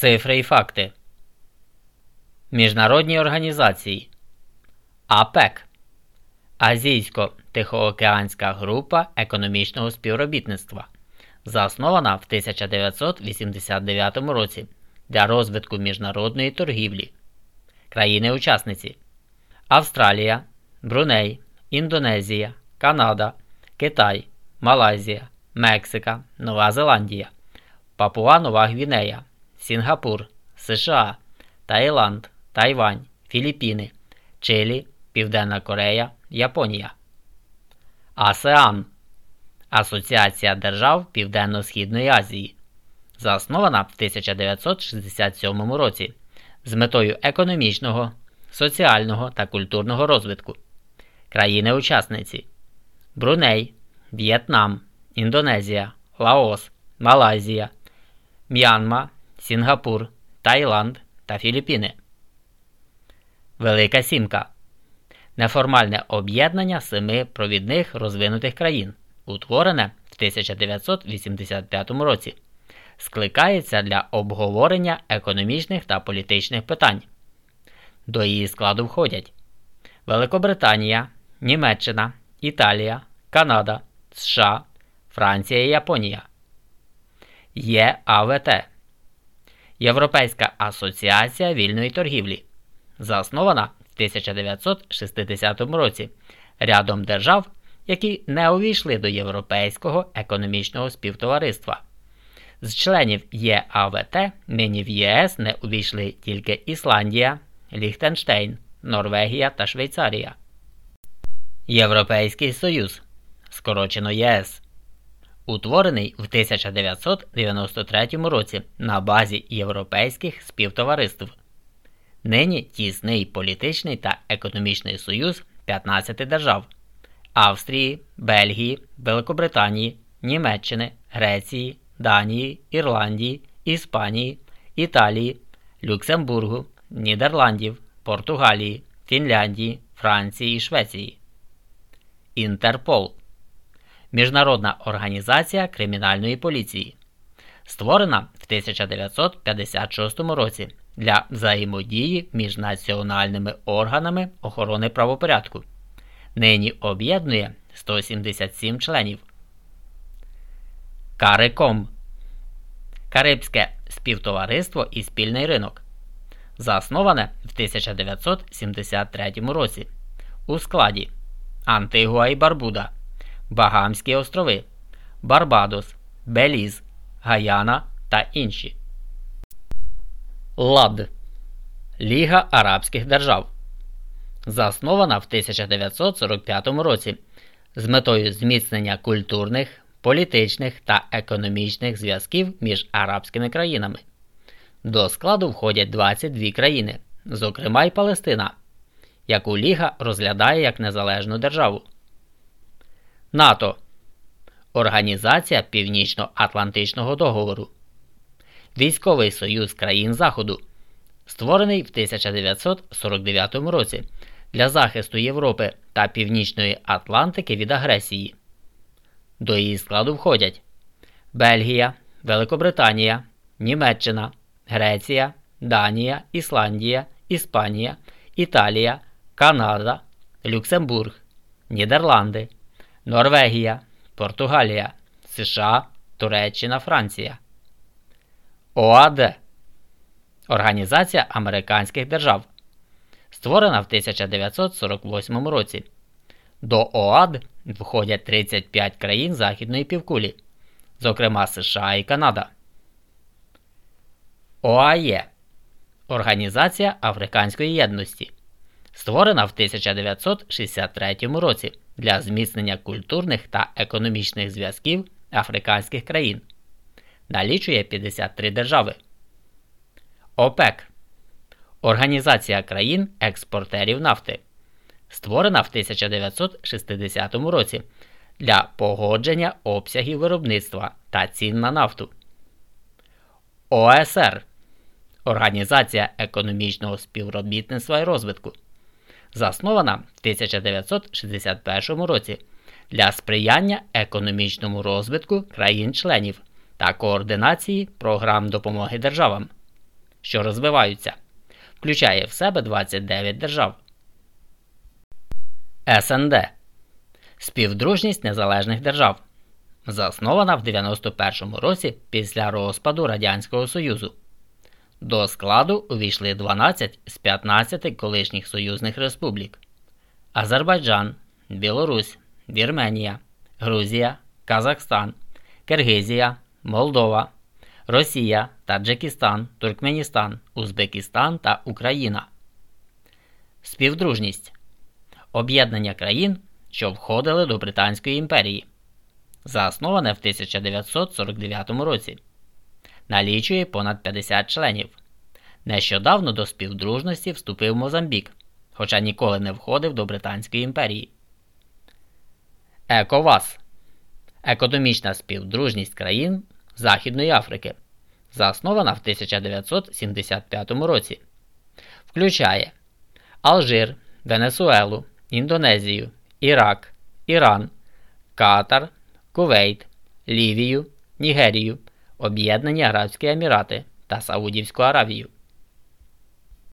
Цифри і факти. Міжнародні організації АПЕК Азійсько-Тихоокеанська група економічного співробітництва, заснована в 1989 році для розвитку міжнародної торгівлі. Країни-учасниці Австралія, Бруней, Індонезія, Канада, Китай, Малайзія, Мексика, Нова Зеландія, Папуа Нова Гвінея, Сінгапур, США, Таїланд, Тайвань, Філіппіни, Чилі, Південна Корея, Японія. АСЕАН Асоціація держав Південно-Східної Азії. Заснована в 1967 році з метою економічного, соціального та культурного розвитку. Країни-учасниці Бруней, В'єтнам, Індонезія, Лаос, Малайзія, М'янма, Сінгапур, Таїланд та Філіппіни. Велика Сімка неформальне об'єднання семи провідних розвинутих країн, утворене в 1985 році, скликається для обговорення економічних та політичних питань. До її складу входять Великобританія, Німеччина, Італія, Канада, США, Франція і Японія. ЄАВТ Європейська асоціація вільної торгівлі, заснована в 1960 році рядом держав, які не увійшли до Європейського економічного співтовариства. З членів ЄАВТ нині в ЄС не увійшли тільки Ісландія, Ліхтенштейн, Норвегія та Швейцарія. Європейський Союз скорочено ЄС утворений в 1993 році на базі європейських співтовариств. Нині тісний політичний та економічний союз 15 держав Австрії, Бельгії, Великобританії, Німеччини, Греції, Данії, Ірландії, Іспанії, Італії, Люксембургу, Нідерландів, Португалії, Фінляндії, Франції і Швеції. Інтерпол Міжнародна організація кримінальної поліції, створена в 1956 році для взаємодії між національними органами охорони правопорядку. Нині об'єднує 177 членів. Кариком Карибське співтовариство і спільний ринок. Засноване в 1973 році у складі Антигуа і Барбуда. Багамські острови, Барбадос, Беліз, Гаяна та інші. ЛАД Ліга Арабських Держав. Заснована в 1945 році з метою зміцнення культурних, політичних та економічних зв'язків між арабськими країнами. До складу входять 22 країни, зокрема й Палестина, яку Ліга розглядає як незалежну державу. НАТО Організація Північно-Атлантичного договору, Військовий Союз країн Заходу, створений в 1949 році для захисту Європи та Північної Атлантики від агресії. До її складу входять Бельгія, Великобританія, Німеччина, Греція, Данія, Ісландія, Іспанія, Італія, Канада, Люксембург, Нідерланди. Норвегія, Португалія, США, Туреччина, Франція. ОАД Організація Американських Держав. Створена в 1948 році. До ОАД входять 35 країн Західної півкулі, зокрема США і Канада. ОАЄ Організація Африканської Єдності. Створена в 1963 році для зміцнення культурних та економічних зв'язків африканських країн. Налічує 53 держави. ОПЕК Організація країн експортерів нафти. Створена в 1960 році для погодження обсягів виробництва та цін на нафту. ОСР Організація економічного співробітництва і розвитку заснована в 1961 році для сприяння економічному розвитку країн-членів та координації програм допомоги державам. що розвиваються, включає в себе 29 держав. СНД Співдружність Незалежних Держав. Заснована в 91 році після розпаду Радянського Союзу. До складу увійшли 12 з 15 колишніх союзних республік: Азербайджан, Білорусь, Вірменія, Грузія, Казахстан, Киргизія, Молдова, Росія, Таджикистан, Туркменістан, Узбекистан та Україна. Співдружність. Об'єднання країн, що входили до Британської імперії, засноване в 1949 році, налічує понад 50 членів. Нещодавно до співдружності вступив Мозамбік, хоча ніколи не входив до Британської імперії. ЕКОВАС Економічна співдружність країн Західної Африки, заснована в 1975 році, включає Алжир, Венесуелу, Індонезію, Ірак, Іран, Катар, Кувейт, Лівію, Нігерію, Об'єднані Арабські Емірати та Саудівську Аравію.